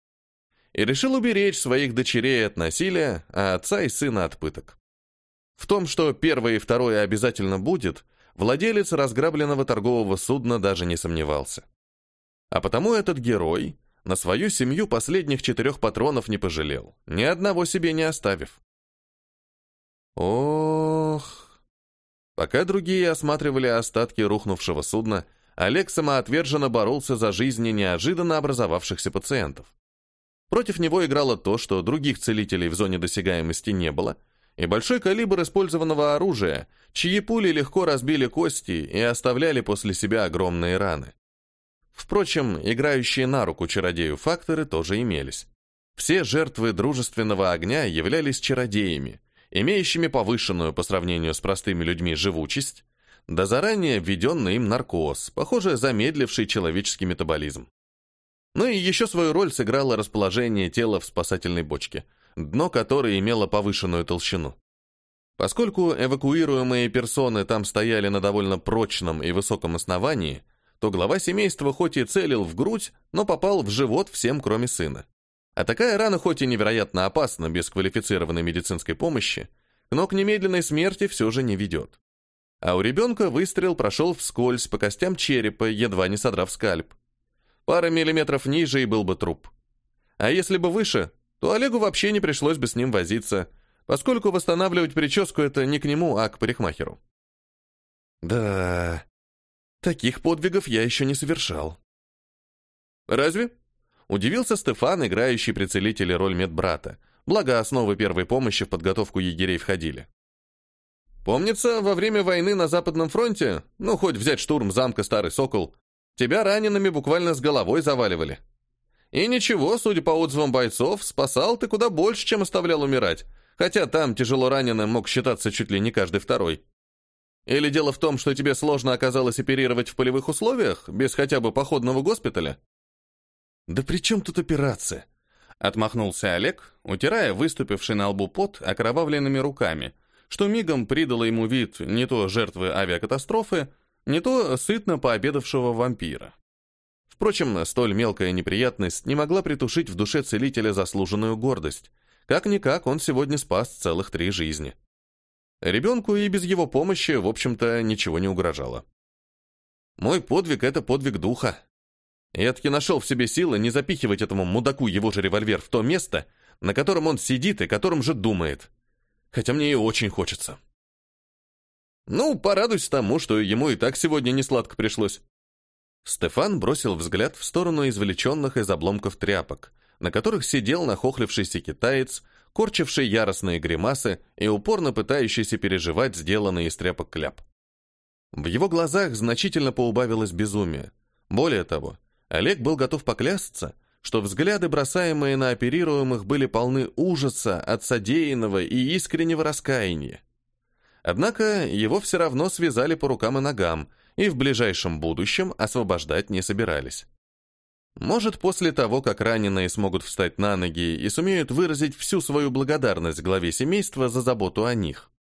и решил уберечь своих дочерей от насилия, а отца и сына от пыток. В том, что первое и второе обязательно будет, владелец разграбленного торгового судна даже не сомневался. А потому этот герой на свою семью последних четырех патронов не пожалел, ни одного себе не оставив. Ох... Пока другие осматривали остатки рухнувшего судна, Олег самоотверженно боролся за жизни неожиданно образовавшихся пациентов. Против него играло то, что других целителей в зоне досягаемости не было, и большой калибр использованного оружия, чьи пули легко разбили кости и оставляли после себя огромные раны. Впрочем, играющие на руку чародею факторы тоже имелись. Все жертвы дружественного огня являлись чародеями, имеющими повышенную по сравнению с простыми людьми живучесть, да заранее введенный им наркоз, похоже, замедливший человеческий метаболизм. Ну и еще свою роль сыграло расположение тела в спасательной бочке, дно которой имело повышенную толщину. Поскольку эвакуируемые персоны там стояли на довольно прочном и высоком основании, то глава семейства хоть и целил в грудь, но попал в живот всем, кроме сына. А такая рана хоть и невероятно опасна без квалифицированной медицинской помощи, но к немедленной смерти все же не ведет. А у ребенка выстрел прошел вскользь по костям черепа, едва не содрав скальп. Пара миллиметров ниже и был бы труп. А если бы выше, то Олегу вообще не пришлось бы с ним возиться, поскольку восстанавливать прическу это не к нему, а к парикмахеру. Да, таких подвигов я еще не совершал. Разве? Удивился Стефан, играющий при целителе роль медбрата, благо основы первой помощи в подготовку егерей входили. Помнится, во время войны на Западном фронте, ну, хоть взять штурм замка Старый Сокол, Тебя ранеными буквально с головой заваливали. И ничего, судя по отзывам бойцов, спасал ты куда больше, чем оставлял умирать, хотя там тяжело раненым мог считаться чуть ли не каждый второй. Или дело в том, что тебе сложно оказалось оперировать в полевых условиях, без хотя бы походного госпиталя? «Да при чем тут операция?» Отмахнулся Олег, утирая выступивший на лбу пот окровавленными руками, что мигом придало ему вид не то жертвы авиакатастрофы, не то сытно пообедавшего вампира. Впрочем, столь мелкая неприятность не могла притушить в душе целителя заслуженную гордость. Как-никак он сегодня спас целых три жизни. Ребенку и без его помощи, в общем-то, ничего не угрожало. Мой подвиг — это подвиг духа. Я таки нашел в себе силы не запихивать этому мудаку его же револьвер в то место, на котором он сидит и которым же думает. Хотя мне и очень хочется. Ну, порадуйся тому, что ему и так сегодня не сладко пришлось. Стефан бросил взгляд в сторону извлеченных из обломков тряпок, на которых сидел нахохлившийся китаец, корчивший яростные гримасы и упорно пытающийся переживать сделанный из тряпок кляп. В его глазах значительно поубавилось безумие. Более того, Олег был готов поклясться, что взгляды, бросаемые на оперируемых, были полны ужаса от содеянного и искреннего раскаяния. Однако его все равно связали по рукам и ногам, и в ближайшем будущем освобождать не собирались. Может, после того, как раненые смогут встать на ноги и сумеют выразить всю свою благодарность главе семейства за заботу о них.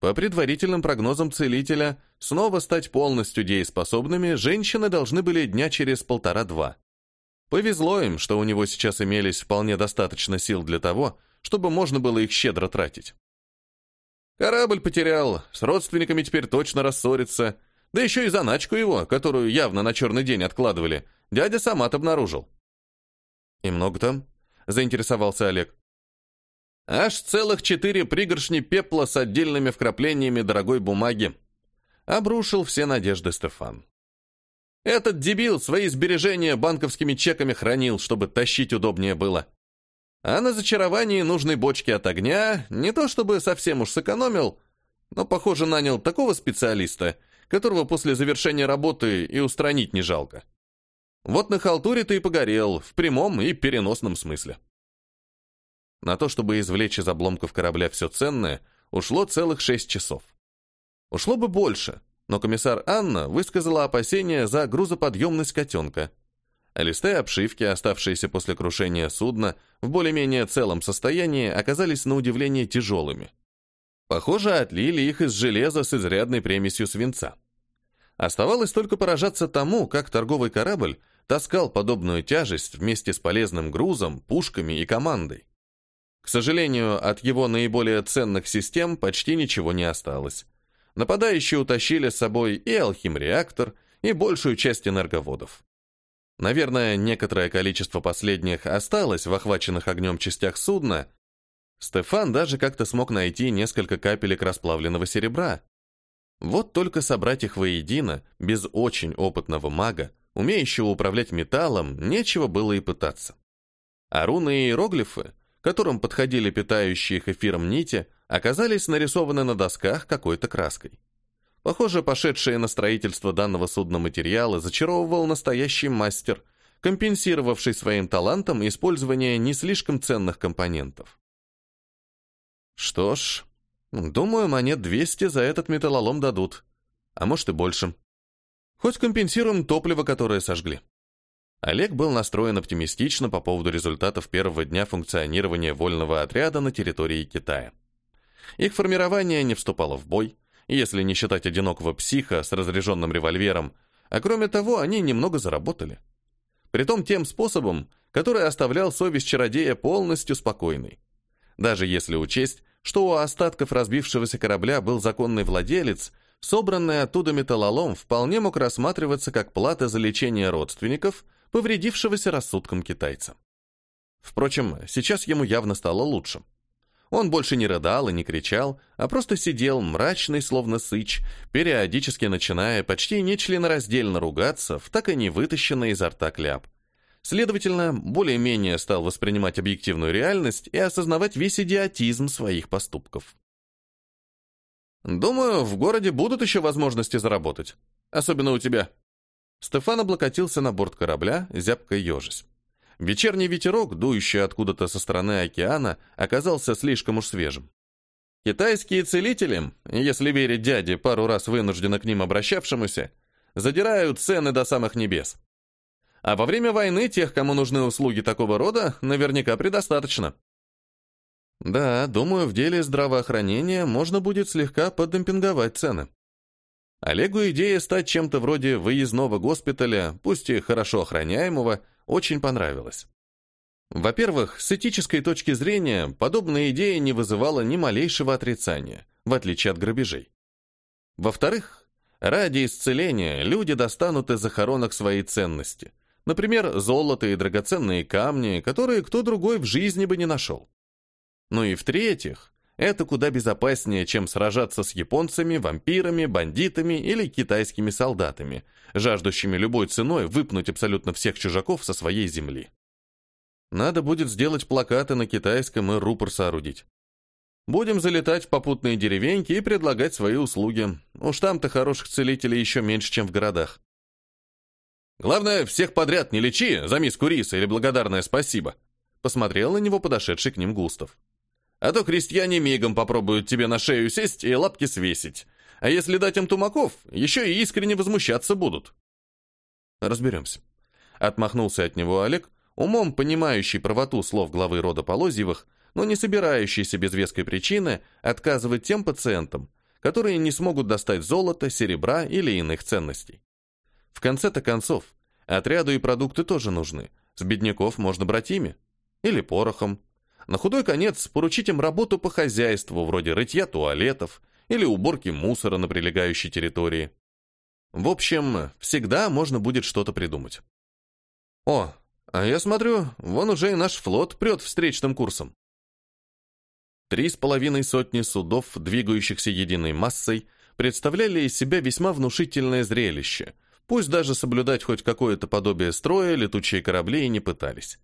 По предварительным прогнозам целителя, снова стать полностью дееспособными женщины должны были дня через полтора-два. Повезло им, что у него сейчас имелись вполне достаточно сил для того, чтобы можно было их щедро тратить. Корабль потерял, с родственниками теперь точно рассорится, да еще и заначку его, которую явно на черный день откладывали, дядя сам обнаружил. «И много там?» — заинтересовался Олег. «Аж целых четыре пригоршни пепла с отдельными вкраплениями дорогой бумаги», — обрушил все надежды Стефан. «Этот дебил свои сбережения банковскими чеками хранил, чтобы тащить удобнее было. А на зачаровании нужной бочки от огня не то чтобы совсем уж сэкономил, но, похоже, нанял такого специалиста — которого после завершения работы и устранить не жалко. Вот на халтуре ты и погорел, в прямом и переносном смысле. На то, чтобы извлечь из обломков корабля все ценное, ушло целых шесть часов. Ушло бы больше, но комиссар Анна высказала опасения за грузоподъемность котенка. Листы обшивки, оставшиеся после крушения судна, в более-менее целом состоянии, оказались на удивление тяжелыми. Похоже, отлили их из железа с изрядной примесью свинца. Оставалось только поражаться тому, как торговый корабль таскал подобную тяжесть вместе с полезным грузом, пушками и командой. К сожалению, от его наиболее ценных систем почти ничего не осталось. Нападающие утащили с собой и алхим-реактор, и большую часть энерговодов. Наверное, некоторое количество последних осталось в охваченных огнем частях судна. Стефан даже как-то смог найти несколько капелек расплавленного серебра, вот только собрать их воедино, без очень опытного мага, умеющего управлять металлом, нечего было и пытаться. А руны и иероглифы, которым подходили питающие их эфиром нити, оказались нарисованы на досках какой-то краской. Похоже, пошедшие на строительство данного судна материалы зачаровывал настоящий мастер, компенсировавший своим талантом использование не слишком ценных компонентов. Что ж, Думаю, монет 200 за этот металлолом дадут. А может и больше. Хоть компенсируем топливо, которое сожгли. Олег был настроен оптимистично по поводу результатов первого дня функционирования вольного отряда на территории Китая. Их формирование не вступало в бой, если не считать одинокого психа с разряженным револьвером, а кроме того, они немного заработали. Притом тем способом, который оставлял совесть чародея полностью спокойной. Даже если учесть, что у остатков разбившегося корабля был законный владелец, собранный оттуда металлолом вполне мог рассматриваться как плата за лечение родственников, повредившегося рассудком китайца. Впрочем, сейчас ему явно стало лучше. Он больше не рыдал и не кричал, а просто сидел, мрачный, словно сыч, периодически начиная почти нечленораздельно ругаться в так и не вытащенный изо рта кляп. Следовательно, более-менее стал воспринимать объективную реальность и осознавать весь идиотизм своих поступков. «Думаю, в городе будут еще возможности заработать. Особенно у тебя». Стефан облокотился на борт корабля, зябко ежась. Вечерний ветерок, дующий откуда-то со стороны океана, оказался слишком уж свежим. Китайские целители, если верить дяде, пару раз вынужденно к ним обращавшемуся, задирают цены до самых небес. А во время войны тех, кому нужны услуги такого рода, наверняка предостаточно. Да, думаю, в деле здравоохранения можно будет слегка подемпинговать цены. Олегу идея стать чем-то вроде выездного госпиталя, пусть и хорошо охраняемого, очень понравилась. Во-первых, с этической точки зрения, подобная идея не вызывала ни малейшего отрицания, в отличие от грабежей. Во-вторых, ради исцеления люди достанут из захоронок свои ценности, Например, золото и драгоценные камни, которые кто другой в жизни бы не нашел. Ну и в-третьих, Это куда безопаснее, чем сражаться с японцами, вампирами, бандитами или китайскими солдатами, жаждущими любой ценой выпнуть абсолютно всех чужаков со своей земли. Надо будет сделать плакаты на китайском и рупор соорудить. Будем залетать в попутные деревеньки и предлагать свои услуги. Уж там-то хороших целителей еще меньше, чем в городах. Главное, всех подряд не лечи за миску риса или благодарное спасибо. Посмотрел на него подошедший к ним Густав. А то крестьяне мигом попробуют тебе на шею сесть и лапки свесить. А если дать им тумаков, еще и искренне возмущаться будут. Разберемся. Отмахнулся от него Олег, умом понимающий правоту слов главы рода Полозьевых, но не собирающийся без веской причины отказывать тем пациентам, которые не смогут достать золота, серебра или иных ценностей. В конце-то концов, отряду и продукты тоже нужны. С бедняков можно брать ими. Или порохом. На худой конец поручить им работу по хозяйству, вроде рытья туалетов или уборки мусора на прилегающей территории. В общем, всегда можно будет что-то придумать. О, а я смотрю, вон уже и наш флот прет встречным курсом. Три с половиной сотни судов, двигающихся единой массой, представляли из себя весьма внушительное зрелище, пусть даже соблюдать хоть какое-то подобие строя летучие корабли и не пытались.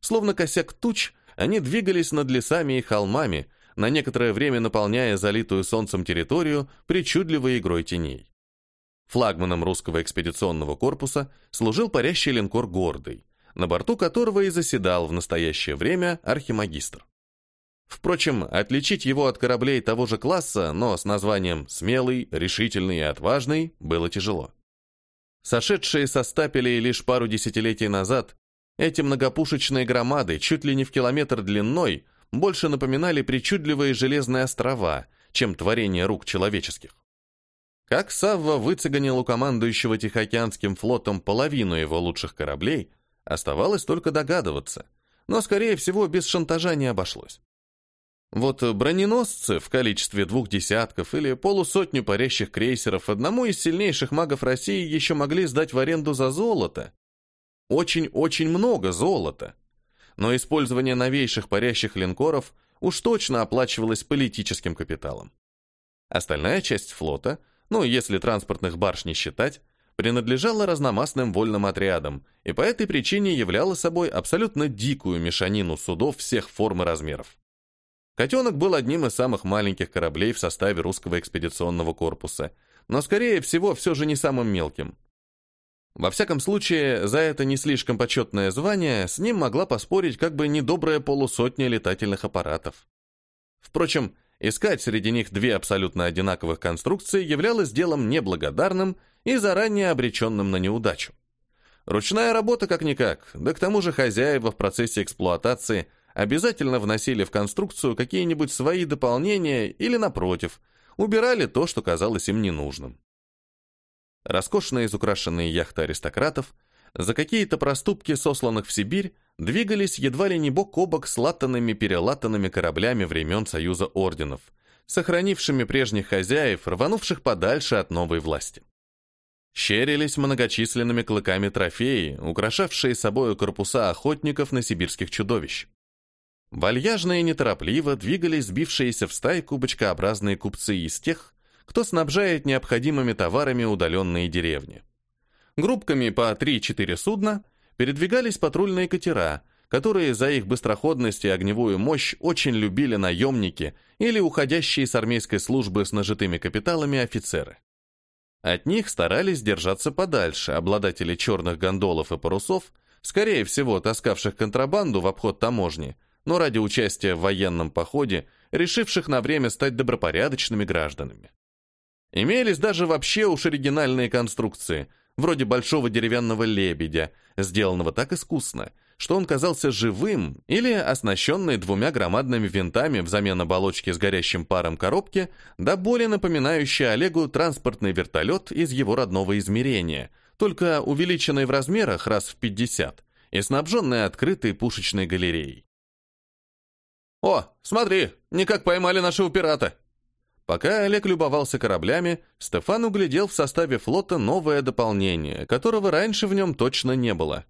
Словно косяк туч, они двигались над лесами и холмами, на некоторое время наполняя залитую солнцем территорию причудливой игрой теней. Флагманом русского экспедиционного корпуса служил парящий линкор «Гордый», на борту которого и заседал в настоящее время архимагистр. Впрочем, отличить его от кораблей того же класса, но с названием «смелый», «решительный» и «отважный» было тяжело. Сошедшие со стапелей лишь пару десятилетий назад, эти многопушечные громады, чуть ли не в километр длиной, больше напоминали причудливые железные острова, чем творение рук человеческих. Как Савва выцеганил у командующего Тихоокеанским флотом половину его лучших кораблей, оставалось только догадываться, но, скорее всего, без шантажа не обошлось. Вот броненосцы в количестве двух десятков или полусотню парящих крейсеров одному из сильнейших магов России еще могли сдать в аренду за золото. Очень-очень много золота. Но использование новейших парящих линкоров уж точно оплачивалось политическим капиталом. Остальная часть флота, ну, если транспортных барж не считать, принадлежала разномастным вольным отрядам и по этой причине являла собой абсолютно дикую мешанину судов всех форм и размеров. Котенок был одним из самых маленьких кораблей в составе русского экспедиционного корпуса, но, скорее всего, все же не самым мелким. Во всяком случае, за это не слишком почетное звание с ним могла поспорить как бы недобрая полусотня летательных аппаратов. Впрочем, искать среди них две абсолютно одинаковых конструкции являлось делом неблагодарным и заранее обреченным на неудачу. Ручная работа как-никак, да к тому же хозяева в процессе эксплуатации – обязательно вносили в конструкцию какие-нибудь свои дополнения или, напротив, убирали то, что казалось им ненужным. Роскошные изукрашенные яхты аристократов за какие-то проступки, сосланных в Сибирь, двигались едва ли не бок о бок с латанными-перелатанными кораблями времен Союза Орденов, сохранившими прежних хозяев, рванувших подальше от новой власти. Щерились многочисленными клыками трофеи, украшавшие собою корпуса охотников на сибирских чудовищ. Вальяжно и неторопливо двигались сбившиеся в стайку бочкообразные купцы из тех, кто снабжает необходимыми товарами удаленные деревни. Группками по 3-4 судна передвигались патрульные катера, которые за их быстроходность и огневую мощь очень любили наемники или уходящие с армейской службы с нажитыми капиталами офицеры. От них старались держаться подальше обладатели черных гондолов и парусов, скорее всего, таскавших контрабанду в обход таможни – но ради участия в военном походе, решивших на время стать добропорядочными гражданами. Имелись даже вообще уж оригинальные конструкции, вроде большого деревянного лебедя, сделанного так искусно, что он казался живым или оснащенный двумя громадными винтами взамен оболочки с горящим паром коробки, да более напоминающий Олегу транспортный вертолет из его родного измерения, только увеличенный в размерах раз в 50 и снабженный открытой пушечной галереей. «О, смотри, никак поймали нашего пирата!» Пока Олег любовался кораблями, Стефан углядел в составе флота новое дополнение, которого раньше в нем точно не было.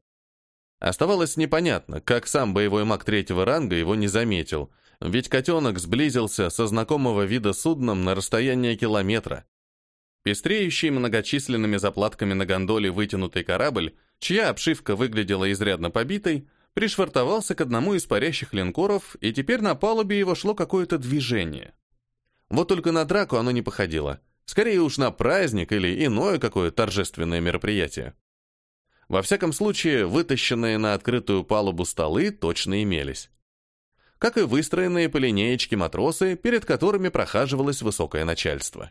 Оставалось непонятно, как сам боевой маг третьего ранга его не заметил, Ведь котенок сблизился со знакомого вида судном на расстояние километра. Пестреющий многочисленными заплатками на гондоле вытянутый корабль, чья обшивка выглядела изрядно побитой, пришвартовался к одному из парящих линкоров, и теперь на палубе его шло какое-то движение. Вот только на драку оно не походило. Скорее уж на праздник или иное какое торжественное мероприятие. Во всяком случае, вытащенные на открытую палубу столы точно имелись. Как и выстроенные по линеечке матросы, перед которыми прохаживалось высокое начальство.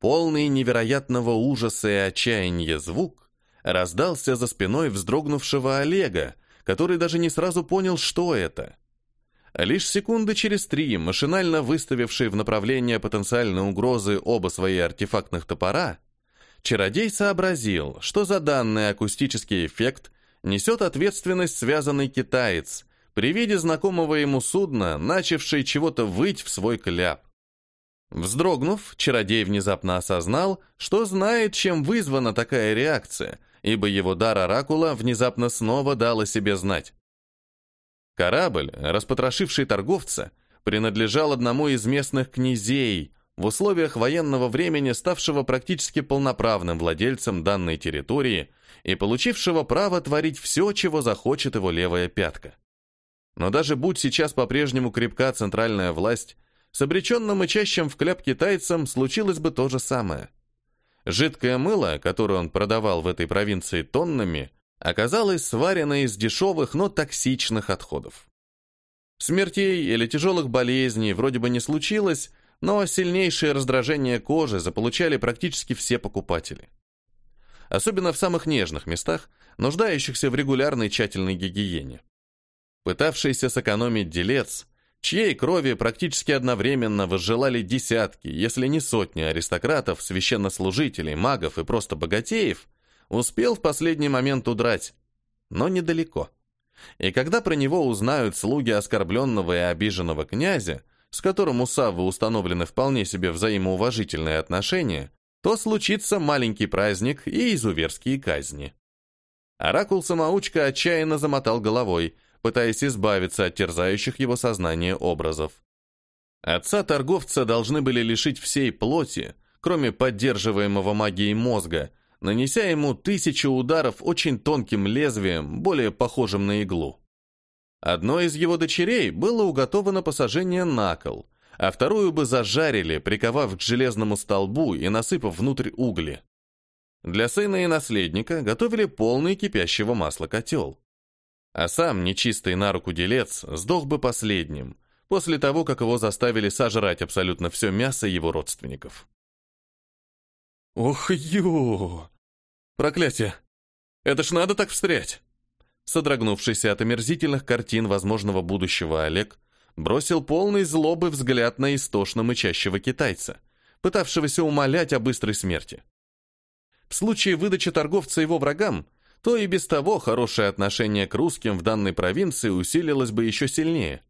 Полный невероятного ужаса и отчаяния звук раздался за спиной вздрогнувшего Олега, который даже не сразу понял, что это. Лишь секунды через три, машинально выставивший в направление потенциальной угрозы оба свои артефактных топора, чародей сообразил, что за данный акустический эффект несет ответственность связанный китаец, при виде знакомого ему судна, начавший чего-то выть в свой кляп. Вздрогнув, чародей внезапно осознал, что знает, чем вызвана такая реакция, ибо его дар оракула внезапно снова дал о себе знать. Корабль, распотрошивший торговца, принадлежал одному из местных князей, в условиях военного времени ставшего практически полноправным владельцем данной территории и получившего право творить все, чего захочет его левая пятка. Но даже будь сейчас по-прежнему крепка центральная власть, с обреченным и чащим в кляп китайцам случилось бы то же самое. Жидкое мыло, которое он продавал в этой провинции тоннами, оказалось сварено из дешевых, но токсичных отходов. Смертей или тяжелых болезней вроде бы не случилось, но сильнейшее раздражение кожи заполучали практически все покупатели. Особенно в самых нежных местах, нуждающихся в регулярной тщательной гигиене. Пытавшийся сэкономить делец чьей крови практически одновременно возжелали десятки, если не сотни аристократов, священнослужителей, магов и просто богатеев, успел в последний момент удрать, но недалеко. И когда про него узнают слуги оскорбленного и обиженного князя, с которым у Саввы установлены вполне себе взаимоуважительные отношения, то случится маленький праздник и изуверские казни. Оракул-самоучка отчаянно замотал головой – пытаясь избавиться от терзающих его сознание образов. Отца торговца должны были лишить всей плоти, кроме поддерживаемого магией мозга, нанеся ему тысячу ударов очень тонким лезвием, более похожим на иглу. Одной из его дочерей было уготовано посажение на кол, а вторую бы зажарили, приковав к железному столбу и насыпав внутрь угли. Для сына и наследника готовили полный кипящего масла котел а сам, нечистый на руку делец, сдох бы последним, после того, как его заставили сожрать абсолютно все мясо его родственников. «Ох, ё! Проклятие! Это ж надо так встрять!» Содрогнувшийся от омерзительных картин возможного будущего Олег бросил полный злобы взгляд на истошно мычащего китайца, пытавшегося умолять о быстрой смерти. В случае выдачи торговца его врагам – то и без того хорошее отношение к русским в данной провинции усилилось бы еще сильнее.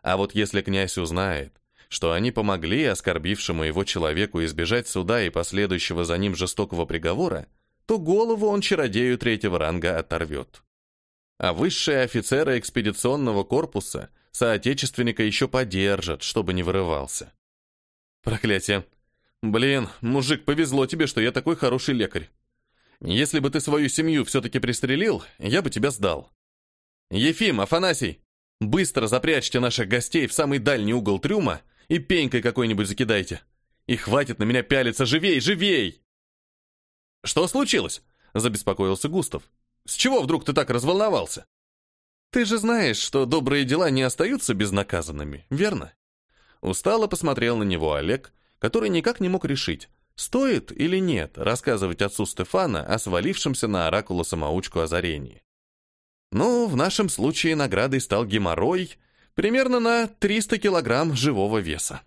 А вот если князь узнает, что они помогли оскорбившему его человеку избежать суда и последующего за ним жестокого приговора, то голову он чародею третьего ранга оторвет. А высшие офицеры экспедиционного корпуса соотечественника еще подержат, чтобы не вырывался. Проклятие. Блин, мужик, повезло тебе, что я такой хороший лекарь. Если бы ты свою семью все-таки пристрелил, я бы тебя сдал. Ефим, Афанасий, быстро запрячьте наших гостей в самый дальний угол трюма и пенькой какой-нибудь закидайте. И хватит на меня пялиться, живей, живей!» «Что случилось?» – забеспокоился Густав. «С чего вдруг ты так разволновался?» «Ты же знаешь, что добрые дела не остаются безнаказанными, верно?» Устало посмотрел на него Олег, который никак не мог решить, Стоит или нет рассказывать отцу Стефана о свалившемся на оракула самоучку озарении? Ну, в нашем случае наградой стал геморрой примерно на 300 килограмм живого веса.